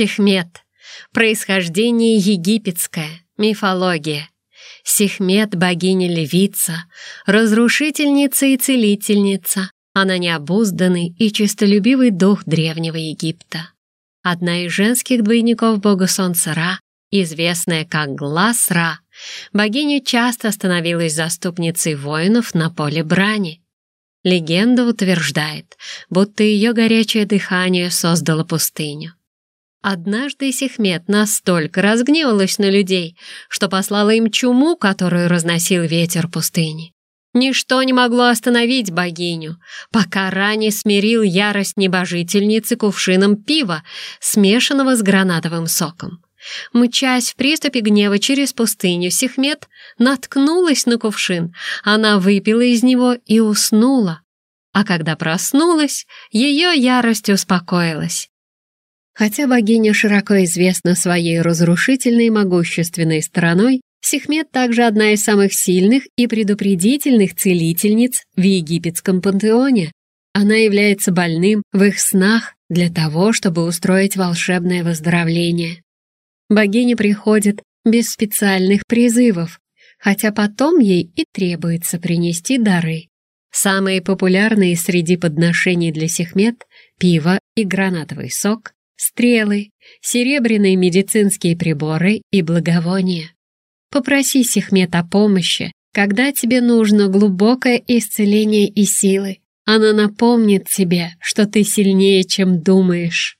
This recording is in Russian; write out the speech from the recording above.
Сехмет. Происхождение египетское, мифология. Сехмет — богиня-левица, разрушительница и целительница. Она необузданный и честолюбивый дух древнего Египта. Одна из женских двойников бога солнца Ра, известная как Глаз Ра, богиня часто становилась заступницей воинов на поле брани. Легенда утверждает, будто ее горячее дыхание создало пустыню. Однажды Сехмет настолько разгневалась на людей, что послала им чуму, которую разносил ветер пустыни. Ничто не могло остановить богиню, пока ранее смирил ярость небожительницы кувшином пива, смешанного с гранатовым соком. Мчась в приступе гнева через пустыню, Сехмет наткнулась на кувшин. Она выпила из него и уснула. А когда проснулась, ее ярость успокоилась. Хотя богиня широко известна своей разрушительной и могущественной стороной, Сехмет также одна из самых сильных и предупредительных целительниц в египетском пантеоне. Она является больным в их снах для того, чтобы устроить волшебное выздоровление. Богиня приходит без специальных призывов, хотя потом ей и требуется принести дары. Самые популярные среди подношений для Сехмет – пиво и гранатовый сок, стрелы, серебряные медицинские приборы и благовония. Попроси Сехмет о помощи, когда тебе нужно глубокое исцеление и силы. Она напомнит тебе, что ты сильнее, чем думаешь.